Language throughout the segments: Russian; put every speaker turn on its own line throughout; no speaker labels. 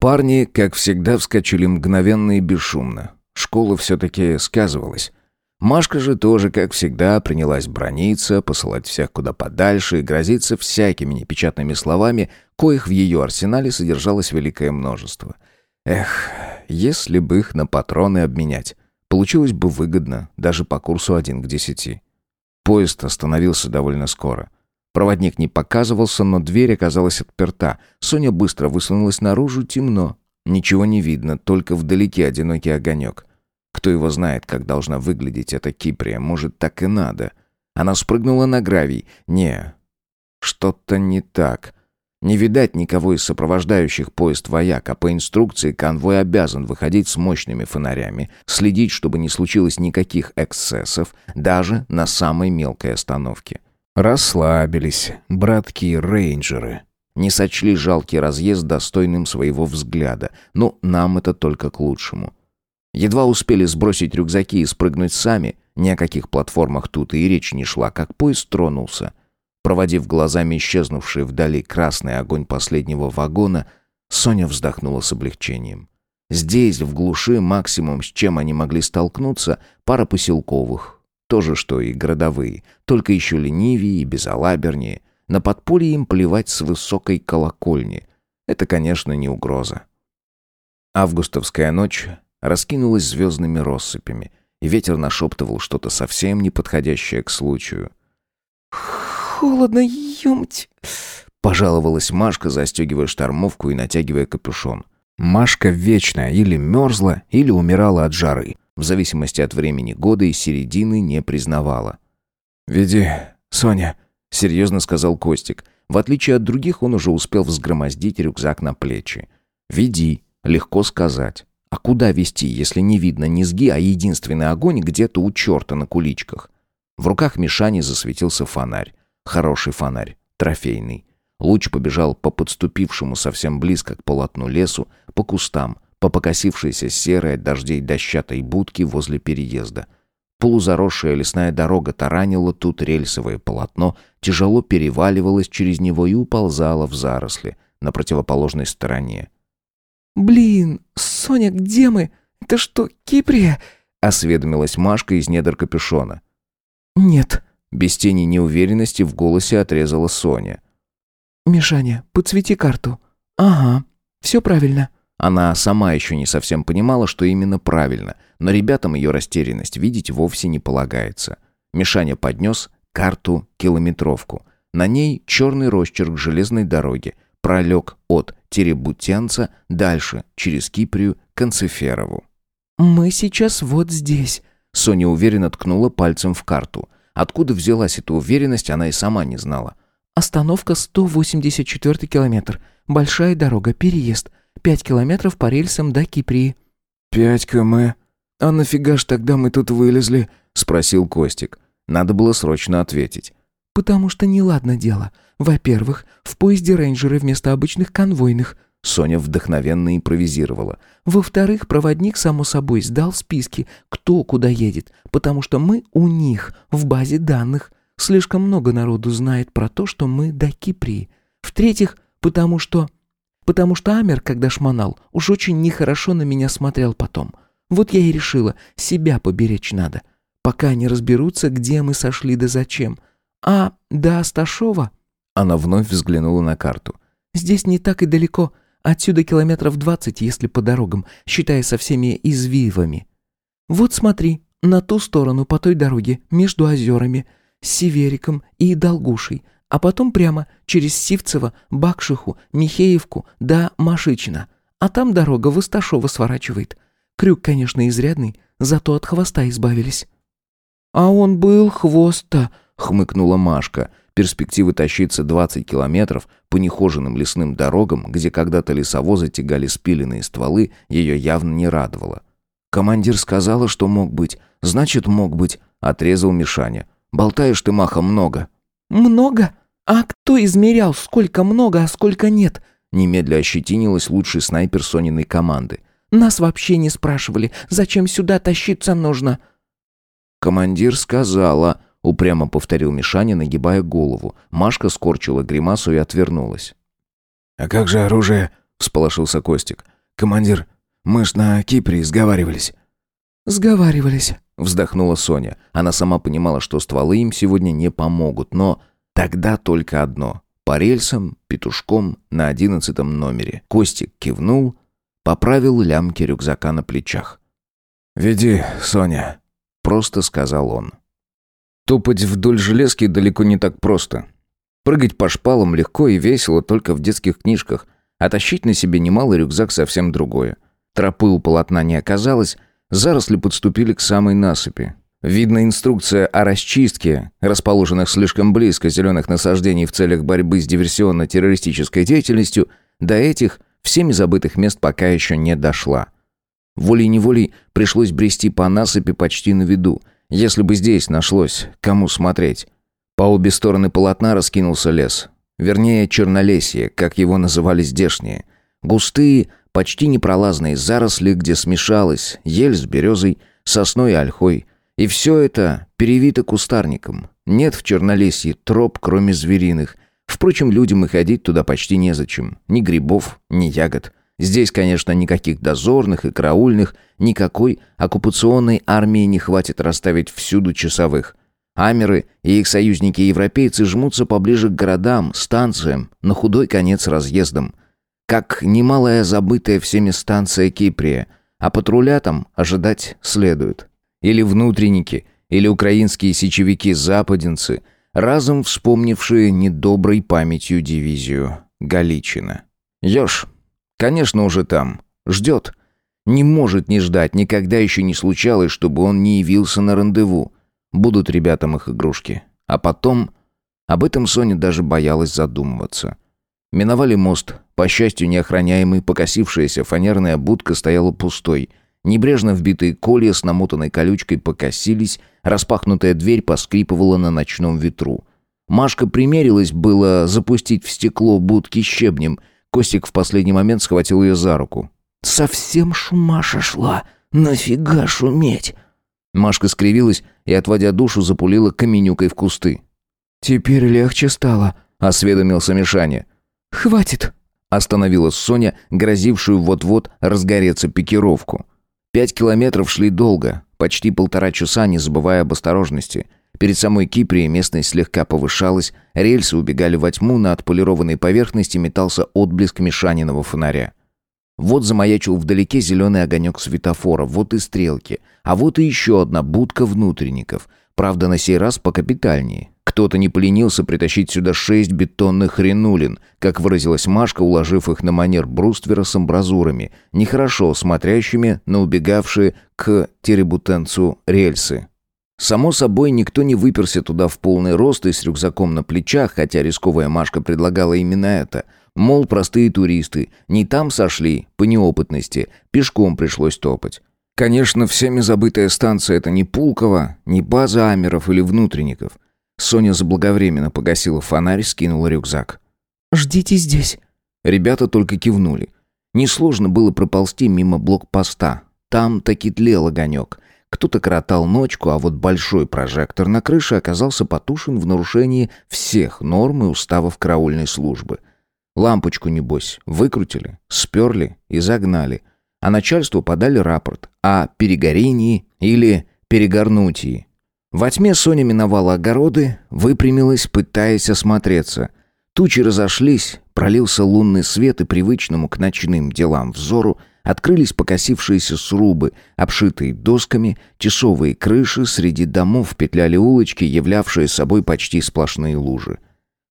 Парни, как всегда, вскочили мгновенно и бесшумно. Школа все-таки сказывалась. Машка же тоже, как всегда, принялась брониться, посылать всех куда подальше и грозиться всякими непечатными словами, коих в ее арсенале содержалось великое множество. Эх, если бы их на патроны обменять, получилось бы выгодно, даже по курсу один к десяти. Поезд остановился довольно скоро. Проводник не показывался, но дверь оказалась отперта. Соня быстро высунулась наружу, темно. Ничего не видно, только вдалеке одинокий огонек. Кто его знает, как должна выглядеть эта Киприя, может, так и надо. Она спрыгнула на гравий. Не, что-то не так. Не видать никого из сопровождающих поезд вояк, а по инструкции конвой обязан выходить с мощными фонарями, следить, чтобы не случилось никаких эксцессов, даже на самой мелкой остановке. Расслабились, братки-рейнджеры. Не сочли жалкий разъезд достойным своего взгляда. Но нам это только к лучшему. Едва успели сбросить рюкзаки и спрыгнуть сами, ни о каких платформах тут и речь не шла, как поезд тронулся. Проводив глазами исчезнувший вдали красный огонь последнего вагона, Соня вздохнула с облегчением. Здесь, в глуши, максимум, с чем они могли столкнуться, пара поселковых. То же, что и городовые, только еще ленивее и безалабернее. На подполье им плевать с высокой колокольни. Это, конечно, не угроза. Августовская ночь раскинулась звездными россыпями, и ветер нашептывал что-то совсем неподходящее к случаю.
«Холодно, ёмть!»
— пожаловалась Машка, застегивая штормовку и натягивая капюшон. Машка вечно или мерзла, или умирала от жары. В зависимости от времени года и середины не признавала. «Веди, Соня», — серьезно сказал Костик. В отличие от других, он уже успел взгромоздить рюкзак на плечи. «Веди», легко сказать. А куда вести, если не видно низги, а единственный огонь где-то у черта на куличках? В руках Мишани засветился фонарь. Хороший фонарь, трофейный. Луч побежал по подступившему совсем близко к полотну лесу, по кустам, по покосившейся серой от дождей дощатой будке возле переезда. Полузаросшая лесная дорога таранила тут рельсовое полотно, тяжело переваливалась через него и уползала в заросли на противоположной стороне.
«Блин, Соня, где мы? Это что, Киприя?»
— осведомилась Машка из недр капюшона.
«Нет».
Без тени неуверенности в голосе отрезала Соня.
«Мишаня, подсвети карту». «Ага, все правильно».
Она сама еще не совсем понимала, что именно правильно, но ребятам ее растерянность видеть вовсе не полагается. Мишаня поднес карту-километровку. На ней черный росчерк железной дороги, пролег от Теребутянца дальше, через Киприю, к Анциферову.
«Мы сейчас вот здесь», —
Соня уверенно ткнула пальцем в карту. Откуда взялась эта уверенность, она и сама не знала.
«Остановка 184 километр. Большая дорога, переезд. Пять километров по рельсам до Киприи».
«Пять км? А нафига ж тогда мы тут вылезли?» — спросил Костик. Надо было срочно ответить.
«Потому что неладно дело. Во-первых, в поезде рейнджеры вместо обычных конвойных».
Соня вдохновенно импровизировала.
«Во-вторых, проводник, само собой, сдал списки, кто куда едет, потому что мы у них, в базе данных. Слишком много народу знает про то, что мы до Киприи. В-третьих, потому что... Потому что Амер, когда шмонал, уж очень нехорошо на меня смотрел потом. Вот я и решила, себя поберечь надо. Пока они разберутся, где мы сошли да зачем. А до Асташова...»
Она вновь взглянула на карту.
«Здесь не так и далеко. Отсюда километров двадцать, если по дорогам, считая со всеми извивами. Вот смотри, на ту сторону по той дороге, между озерами, с Севериком и Долгушей, а потом прямо через Сивцево, Бакшиху, Михеевку до Машичина. А там дорога в Исташово сворачивает. Крюк, конечно, изрядный, зато от хвоста избавились».
«А он был хвост-то», — хмыкнула Машка. Перспектива тащиться 20 километров по нехоженным лесным дорогам, где когда-то лесовозы тягали спиленные стволы, ее явно не радовало. «Командир сказала, что мог быть. Значит, мог быть», — отрезал Мишаня. «Болтаешь ты, Маха, много».
«Много? А кто измерял, сколько много, а сколько нет?»
Немедля ощетинилась лучший снайпер Сониной команды.
«Нас вообще не спрашивали, зачем сюда тащиться нужно?»
«Командир сказала», — упрямо повторил Мишаня, нагибая голову. Машка скорчила гримасу и отвернулась.
«А как же оружие?» — всполошился Костик.
командир, мы ж на Кипре сговаривались».
«Сговаривались», —
вздохнула Соня. Она сама понимала, что стволы им сегодня не помогут, но тогда только одно. По рельсам, петушком, на одиннадцатом номере. Костик кивнул, поправил лямки рюкзака на плечах. «Веди, Соня», — просто сказал он. Топать вдоль железки далеко не так просто. Прыгать по шпалам легко и весело только в детских книжках, а тащить на себе немалый рюкзак совсем другое. Тропы у полотна не оказалось, заросли подступили к самой насыпи. Видно инструкция о расчистке, расположенных слишком близко зеленых насаждений в целях борьбы с диверсионно-террористической деятельностью, до этих всеми забытых мест пока еще не дошла. Волей-неволей пришлось брести по насыпи почти на виду, если бы здесь нашлось, кому смотреть. По обе стороны полотна раскинулся лес. Вернее, чернолесье, как его называли здешние. Густые, почти непролазные заросли, где смешалась ель с березой, сосной и ольхой. И все это перевито кустарником. Нет в чернолесье троп, кроме звериных. Впрочем, людям и ходить туда почти незачем. Ни грибов, ни ягод. Здесь, конечно, никаких дозорных и караульных, никакой оккупационной армии не хватит расставить всюду часовых. Амеры и их союзники-европейцы жмутся поближе к городам, станциям, на худой конец разъездам. Как немалая забытая всеми станция Киприя, а патруля там ожидать следует. Или внутренники, или украинские сечевики-западенцы, разом вспомнившие недоброй памятью дивизию Галичина. Ёж, Конечно, уже там. Ждет. Не может не ждать, никогда еще не случалось, чтобы он не явился на рандеву. Будут ребятам их игрушки. А потом... Об этом Соня даже боялась задумываться. Миновали мост. По счастью, неохраняемый, покосившаяся фанерная будка стояла пустой. Небрежно вбитые колья с намотанной колючкой покосились, распахнутая дверь поскрипывала на ночном ветру. Машка примерилась было запустить в стекло будки щебнем, Костик в последний момент схватил ее за руку.
«Совсем шумаша шла. Нафига шуметь?»
Машка скривилась и, отводя душу, запулила каменюкой в кусты.
«Теперь легче стало», —
осведомился Мишаня.
«Хватит», —
остановилась Соня, грозившую вот-вот разгореться пикировку. Пять километров шли долго, почти полтора часа, не забывая об осторожности — Перед самой Киприей местность слегка повышалась, рельсы убегали во тьму, на отполированной поверхности метался отблеск мешаниного фонаря. Вот замаячил вдалеке зеленый огонек светофора, вот и стрелки, а вот и еще одна будка внутренников. Правда, на сей раз покапитальнее. Кто-то не поленился притащить сюда шесть бетонных хренулин, как выразилась Машка, уложив их на манер бруствера с амбразурами, нехорошо смотрящими на убегавшие к теребутенцу рельсы. Само собой, никто не выперся туда в полный рост и с рюкзаком на плечах, хотя рисковая Машка предлагала именно это. Мол, простые туристы, не там сошли, по неопытности, пешком пришлось топать. Конечно, всеми забытая станция — это не Пулково, не база Амеров или внутренников. Соня заблаговременно погасила фонарь, скинула рюкзак.
«Ждите здесь».
Ребята только кивнули. Несложно было проползти мимо блокпоста. Там таки тлел огонек. Кто-то коротал ночку, а вот большой прожектор на крыше оказался потушен в нарушении всех норм и уставов караульной службы. Лампочку, небось, выкрутили, сперли и загнали. А начальству подали рапорт о перегорении или перегорнутии. Во тьме Соня миновала огороды, выпрямилась, пытаясь осмотреться. Тучи разошлись, пролился лунный свет и привычному к ночным делам взору Открылись покосившиеся срубы, обшитые досками, тесовые крыши, среди домов петляли улочки, являвшие собой почти сплошные лужи.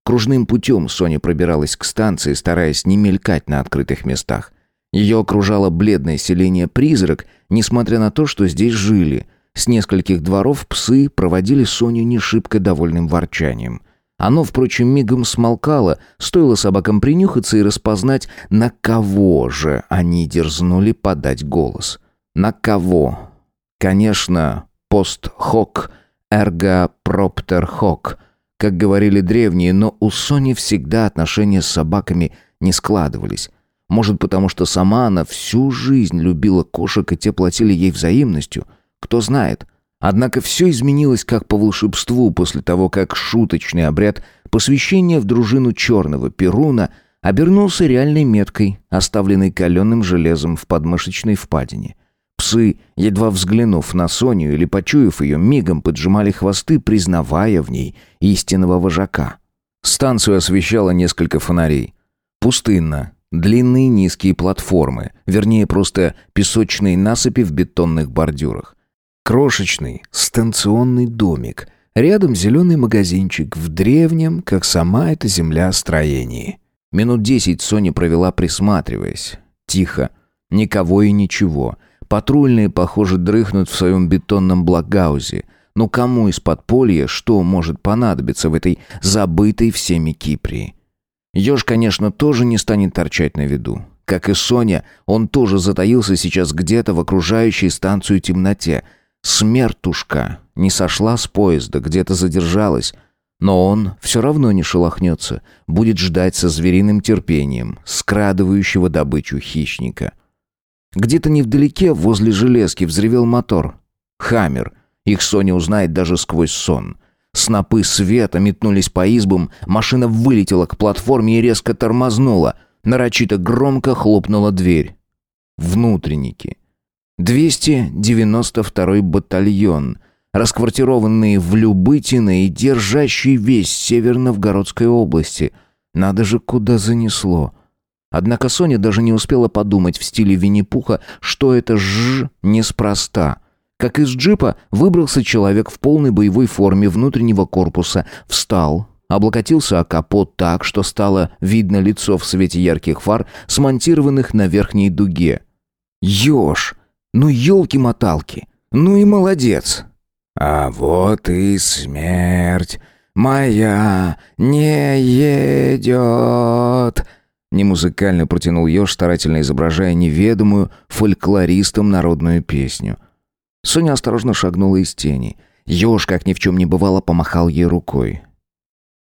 Кружным путем Соня пробиралась к станции, стараясь не мелькать на открытых местах. Ее окружало бледное селение «Призрак», несмотря на то, что здесь жили. С нескольких дворов псы проводили Соню не шибко довольным ворчанием. Оно, впрочем, мигом смолкало, стоило собакам принюхаться и распознать, на кого же они дерзнули подать голос. На кого? Конечно, пост-хок, эрго-проптер-хок, как говорили древние, но у Сони всегда отношения с собаками не складывались. Может, потому что сама она всю жизнь любила кошек, и те платили ей взаимностью. Кто знает — Однако все изменилось как по волшебству после того, как шуточный обряд посвящения в дружину черного Перуна обернулся реальной меткой, оставленной каленым железом в подмышечной впадине. Псы, едва взглянув на Соню или почуяв ее, мигом поджимали хвосты, признавая в ней истинного вожака. Станцию освещало несколько фонарей. Пустынно. Длинные низкие платформы, вернее просто песочные насыпи в бетонных бордюрах. Крошечный станционный домик. Рядом зеленый магазинчик в древнем, как сама эта земля, строении. Минут десять Соня провела, присматриваясь. Тихо. Никого и ничего. Патрульные, похоже, дрыхнут в своем бетонном благаузе. Но кому из подполья что может понадобиться в этой забытой всеми Киприи? Ёж, конечно, тоже не станет торчать на виду. Как и Соня, он тоже затаился сейчас где-то в окружающей станцию темноте. Смертушка не сошла с поезда, где-то задержалась. Но он все равно не шелохнется, будет ждать со звериным терпением, скрадывающего добычу хищника. Где-то невдалеке, возле железки, взревел мотор. «Хаммер». Их Соня узнает даже сквозь сон. Снопы света метнулись по избам, машина вылетела к платформе и резко тормознула. Нарочито громко хлопнула дверь. Внутренники. 292-й батальон, расквартированные в Любытино и держащий весь север Новгородской области. Надо же, куда занесло. Однако Соня даже не успела подумать в стиле Винни-Пуха, что это «ж» неспроста. Как из джипа выбрался человек в полной боевой форме внутреннего корпуса, встал, облокотился о капот так, что стало видно лицо в свете ярких фар, смонтированных на верхней дуге. «Ёж! Ну, елки-моталки! Ну и молодец!» «А вот и смерть моя не едет!» Немузыкально протянул еж, старательно изображая неведомую фольклористам народную песню. Соня осторожно шагнула из тени. Еж, как ни в чем не бывало, помахал ей рукой.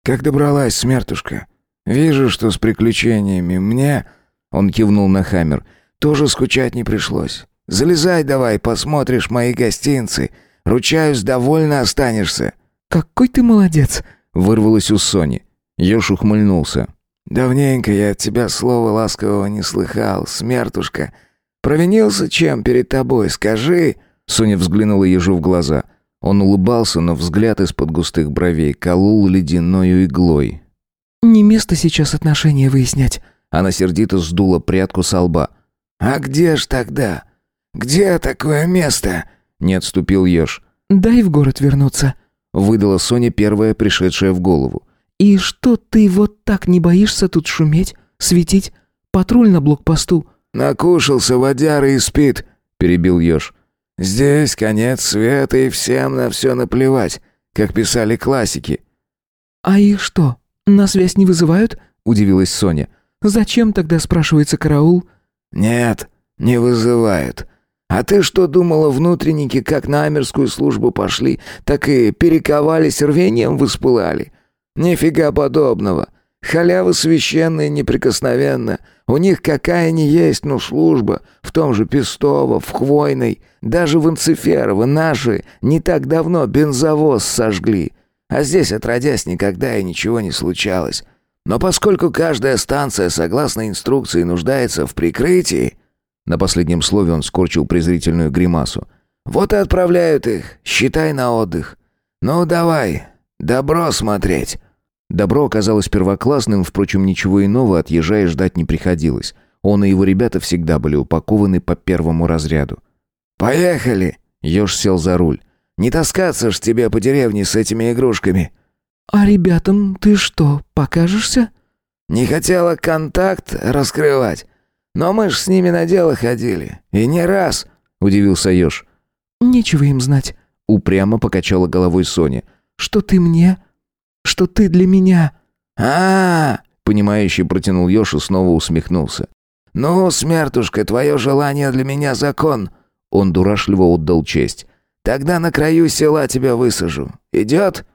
«Как добралась, смертушка? Вижу, что с приключениями мне...» Он кивнул на Хаммер. «Тоже скучать не пришлось. Залезай давай, посмотришь мои гостинцы. Ручаюсь, довольно останешься».
«Какой ты молодец!»
— вырвалось у Сони. Ёж ухмыльнулся.
«Давненько я от тебя слова ласкового не слыхал, смертушка. Провинился чем перед тобой, скажи?»
Соня взглянула ежу в глаза. Он улыбался, но взгляд из-под густых бровей колол ледяною иглой.
«Не место сейчас отношения выяснять».
Она сердито сдула прядку со лба.
«А где ж тогда? Где такое место?»
Не отступил еж.
«Дай в город вернуться», —
выдала Соня первая, пришедшая в голову.
«И что ты вот так не боишься тут шуметь, светить? Патруль на блокпосту».
«Накушался водяры и спит», — перебил еж. «Здесь конец света, и всем на все наплевать, как писали классики».
«А их что, на связь не вызывают?» — удивилась Соня. «Зачем тогда, спрашивается караул?»
«Нет, не вызывают. А ты что думала, внутренники как на амерскую службу пошли, так и перековались рвением воспылали? Нифига подобного. Халява священная неприкосновенна. У них какая ни есть, но служба. В том же Пестово, в Хвойной, даже в Инциферово наши не так давно бензовоз сожгли. А здесь, отродясь, никогда и ничего не случалось. Но поскольку каждая станция, согласно инструкции, нуждается в прикрытии...
На последнем слове он скорчил презрительную гримасу.
«Вот и отправляют их, считай на отдых. Ну, давай, добро смотреть».
Добро оказалось первоклассным, впрочем, ничего иного отъезжая ждать не приходилось. Он и его ребята всегда были упакованы по первому разряду.
«Поехали!» — Ёж сел за руль. «Не таскаться ж тебе по деревне с этими игрушками».
«А ребятам ты что, покажешься?»
«Не хотела контакт раскрывать. Но мы ж с ними на дело ходили. И не раз», — удивился Ёж.
«Нечего им знать», —
упрямо покачала головой Соня.
«Что ты мне? Что ты для меня?»
«А-а-а!»
— понимающий протянул Ёж и снова усмехнулся.
«Ну, смертушка, твое желание для меня закон».
Он дурашливо отдал честь.
«Тогда на краю села тебя высажу. Идет?»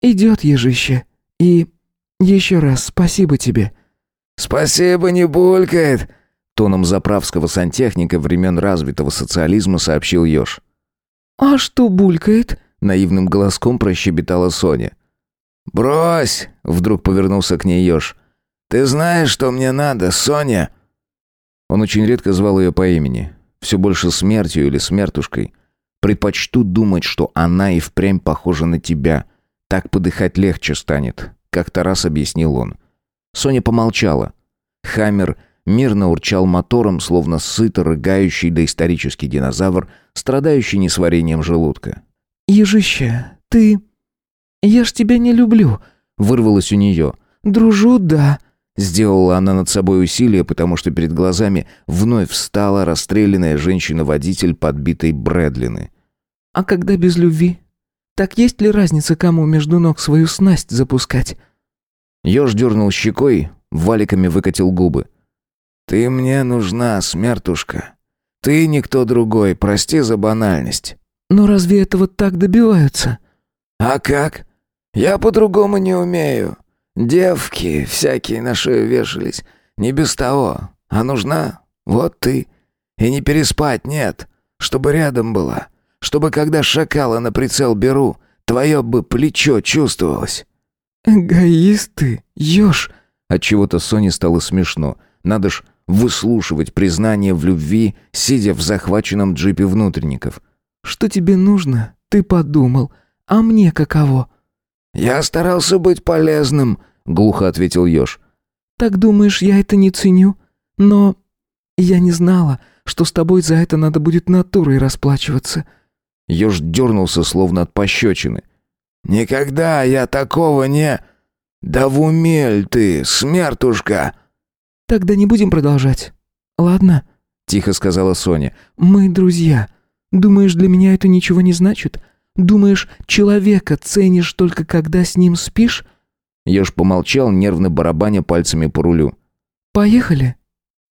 «Идет, ежище. И еще раз спасибо тебе».
«Спасибо, не булькает»,
Тоном заправского сантехника времен развитого социализма сообщил Ёж.
«А что булькает?»
— наивным голоском прощебетала Соня.
«Брось!» — вдруг повернулся к ней Ёж. Ты знаешь, что мне надо, Соня?»
Он очень редко звал ее по имени. Все больше смертью или смертушкой. Предпочту думать, что она и впрямь похожа на тебя. Так подыхать легче станет, как-то раз объяснил он. Соня помолчала. Хаммер мирно урчал мотором, словно сыто рыгающий доисторический динозавр, страдающий несварением желудка.
«Ежище, ты... Я ж тебя не люблю», — вырвалось у нее. «Дружу, да».
Сделала она над собой усилие, потому что перед глазами вновь встала расстрелянная женщина-водитель подбитой Брэдлины.
«А когда без любви? Так есть ли разница, кому между ног свою снасть запускать?»
Ёж дернул щекой, валиками выкатил губы.
«Ты мне нужна, смертушка. Ты никто другой, прости за банальность».
«Но разве этого так добиваются?»
«А как? Я по-другому не умею. Девки всякие на шею вешались. Не без того. А нужна? Вот ты. И не переспать, нет. Чтобы рядом была. Чтобы, когда шакала на прицел беру, твое бы плечо чувствовалось».
«Эгоист ты, еж!»
Отчего-то Соне стало смешно. Надо ж выслушивать признание в любви, сидя в захваченном джипе внутренников.
«Что тебе нужно? Ты подумал. А мне каково?»
«Я старался быть полезным», — глухо ответил Ёж.
«Так думаешь, я это не ценю? Но я не знала, что с тобой за это надо будет натурой расплачиваться».
Ёж дернулся, словно от пощечины.
«Никогда я такого не...» «Да в умель ты, смертушка!»
«Тогда не будем продолжать. Ладно?» — тихо сказала Соня. «Мы друзья. Думаешь, для меня это ничего не значит? Думаешь, человека ценишь только когда с ним спишь?»
Ёж помолчал, нервно барабаня пальцами по рулю.
«Поехали?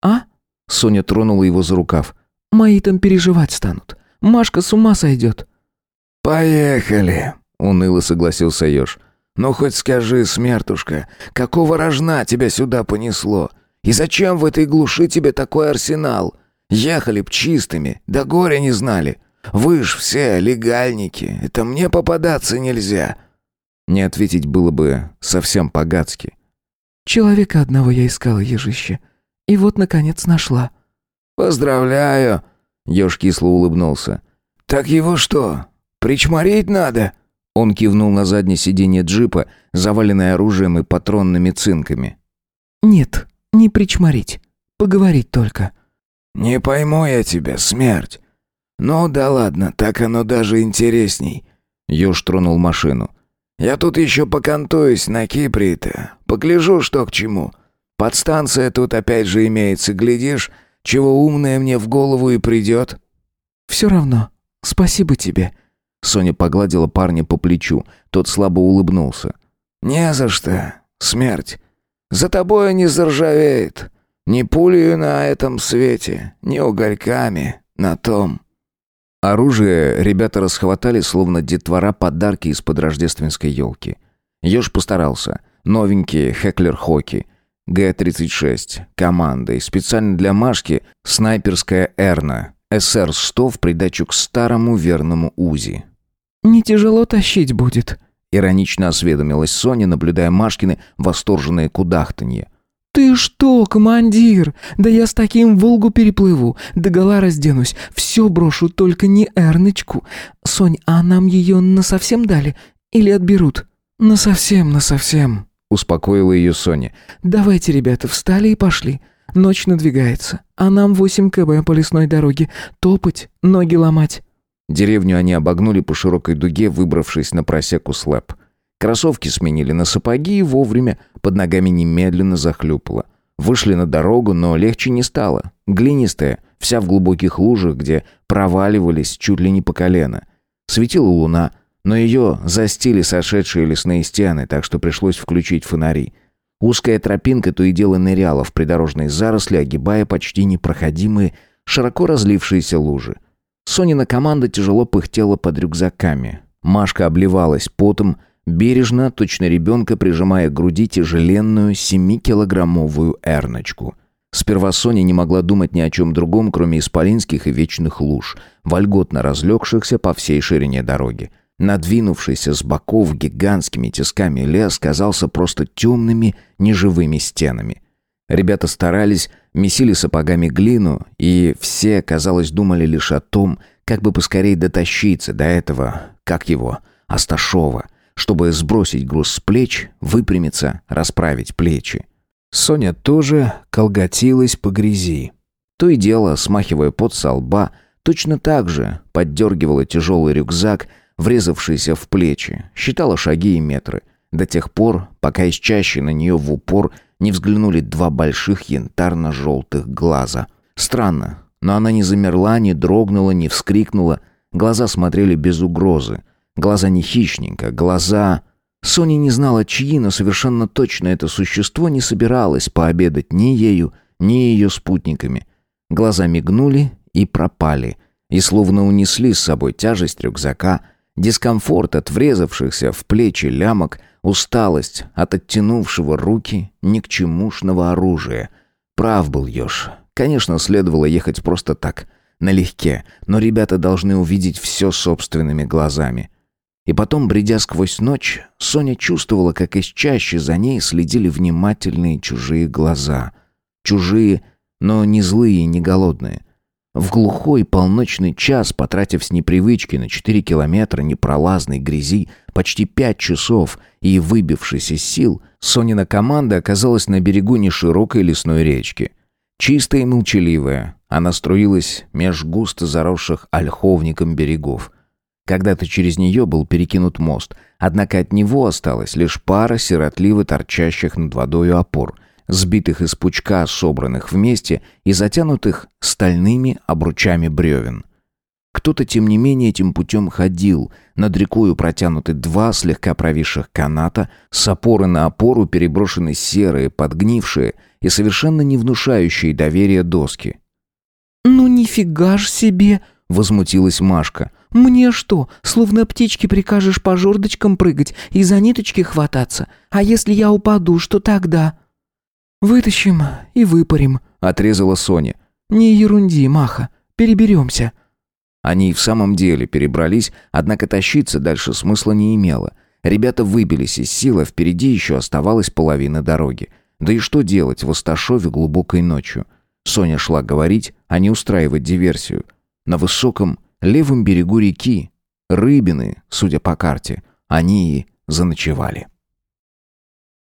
А?»
Соня тронула его за рукав.
«Мои там переживать станут. Машка с ума сойдет».
«Поехали», — уныло согласился Ёж. «Ну хоть скажи, смертушка, какого рожна тебя сюда понесло? И зачем в этой глуши тебе такой арсенал? Ехали б чистыми, да горя не знали. Вы ж все легальники, это мне попадаться нельзя».
Не ответить было бы совсем по-гадски.
«Человека одного я искала, ежище, и вот, наконец, нашла».
«Поздравляю!» — еж кисло улыбнулся. «Так его что, причморить надо?»
Он кивнул на заднее сиденье джипа, заваленное оружием и патронными цинками.
«Нет, не причморить. Поговорить только».
«Не пойму я тебя, смерть. Ну да ладно, так оно даже интересней».
Ёж тронул машину.
«Я тут еще покантуюсь на Кипре-то. Погляжу, что к чему. Подстанция тут опять же имеется, глядишь, чего умное мне в голову и придет».
«Все равно. Спасибо тебе».
Соня погладила парня по плечу. Тот слабо улыбнулся.
«Не за что, смерть. За тобой не заржавеет. Ни пулею на этом свете, ни угольками на том».
Оружие ребята расхватали, словно детвора подарки из-под рождественской елки. Ёж постарался. Новенькие Хеклер-Хоки. Г-36. Командой. Специально для Машки снайперская Эрна. СР-100 в придачу к старому верному УЗИ.
«Не тяжело тащить будет», —
иронично осведомилась Соня, наблюдая Машкины восторженные кудахтанье.
«Ты что, командир? Да я с таким Волгу переплыву, догола разденусь, все брошу, только не Эрночку. Сонь, а нам ее насовсем дали? Или отберут?» «Насовсем, насовсем», —
успокоила ее Соня.
«Давайте, ребята, встали и пошли. Ночь надвигается, а нам 8 кб по лесной дороге. Топать, ноги ломать».
Деревню они обогнули по широкой дуге, выбравшись на просеку слэп. Кроссовки сменили на сапоги и вовремя под ногами немедленно захлюпало. Вышли на дорогу, но легче не стало. Глинистая, вся в глубоких лужах, где проваливались чуть ли не по колено. Светила луна, но ее застили сошедшие лесные стены, так что пришлось включить фонари. Узкая тропинка то и дело ныряла в придорожные заросли, огибая почти непроходимые, широко разлившиеся лужи. Сонина команда тяжело пыхтела под рюкзаками. Машка обливалась потом, бережно, точно ребенка, прижимая к груди тяжеленную семикилограммовую эрночку. Сперва Соня не могла думать ни о чем другом, кроме исполинских и вечных луж, вольготно разлегшихся по всей ширине дороги. Надвинувшийся с боков гигантскими тисками лес казался просто темными, неживыми стенами. Ребята старались, месили сапогами глину, и все, казалось, думали лишь о том, как бы поскорей дотащиться до этого, как его, Асташова, чтобы сбросить груз с плеч, выпрямиться, расправить плечи. Соня тоже колготилась по грязи. То и дело, смахивая пот со лба, точно так же поддергивала тяжелый рюкзак, врезавшийся в плечи, считала шаги и метры, до тех пор, пока из чащи на нее в упор не взглянули два больших янтарно-желтых глаза. Странно, но она не замерла, не дрогнула, не вскрикнула. Глаза смотрели без угрозы. Глаза не хищника, глаза... Соня не знала, чьи, но совершенно точно это существо не собиралось пообедать ни ею, ни ее спутниками. Глаза мигнули и пропали, и словно унесли с собой тяжесть рюкзака, дискомфорт от врезавшихся в плечи лямок, усталость от оттянувшего руки ни к чемушного оружия. Прав был Ёж. Конечно, следовало ехать просто так, налегке, но ребята должны увидеть все собственными глазами. И потом, бредя сквозь ночь, Соня чувствовала, как из чаще за ней следили внимательные чужие глаза. Чужие, но не злые и не голодные. В глухой полночный час, потратив с непривычки на четыре километра непролазной грязи почти пять часов и выбившись из сил, Сонина команда оказалась на берегу неширокой лесной речки. Чистая и молчаливая, она струилась меж густо заросших ольховником берегов – когда-то через нее был перекинут мост, однако от него осталась лишь пара сиротливо торчащих над водою опор, сбитых из пучка, собранных вместе и затянутых стальными обручами бревен. Кто-то, тем не менее, этим путем ходил. Над рекою протянуты два слегка провисших каната, с опоры на опору переброшены серые, подгнившие и совершенно не внушающие доверия доски.
«Ну нифига ж себе!» — возмутилась Машка. «Мне что, словно птички прикажешь по жердочкам прыгать и за ниточки хвататься? А если я упаду, что тогда?» «Вытащим и выпарим», — отрезала Соня. «Не ерунди, Маха, переберемся».
Они и в самом деле перебрались, однако тащиться дальше смысла не имело. Ребята выбились из сил, а впереди еще оставалась половина дороги. Да и что делать в Осташове глубокой ночью? Соня шла говорить, а не устраивать диверсию. На высоком левом берегу реки, рыбины, судя по карте, они и заночевали.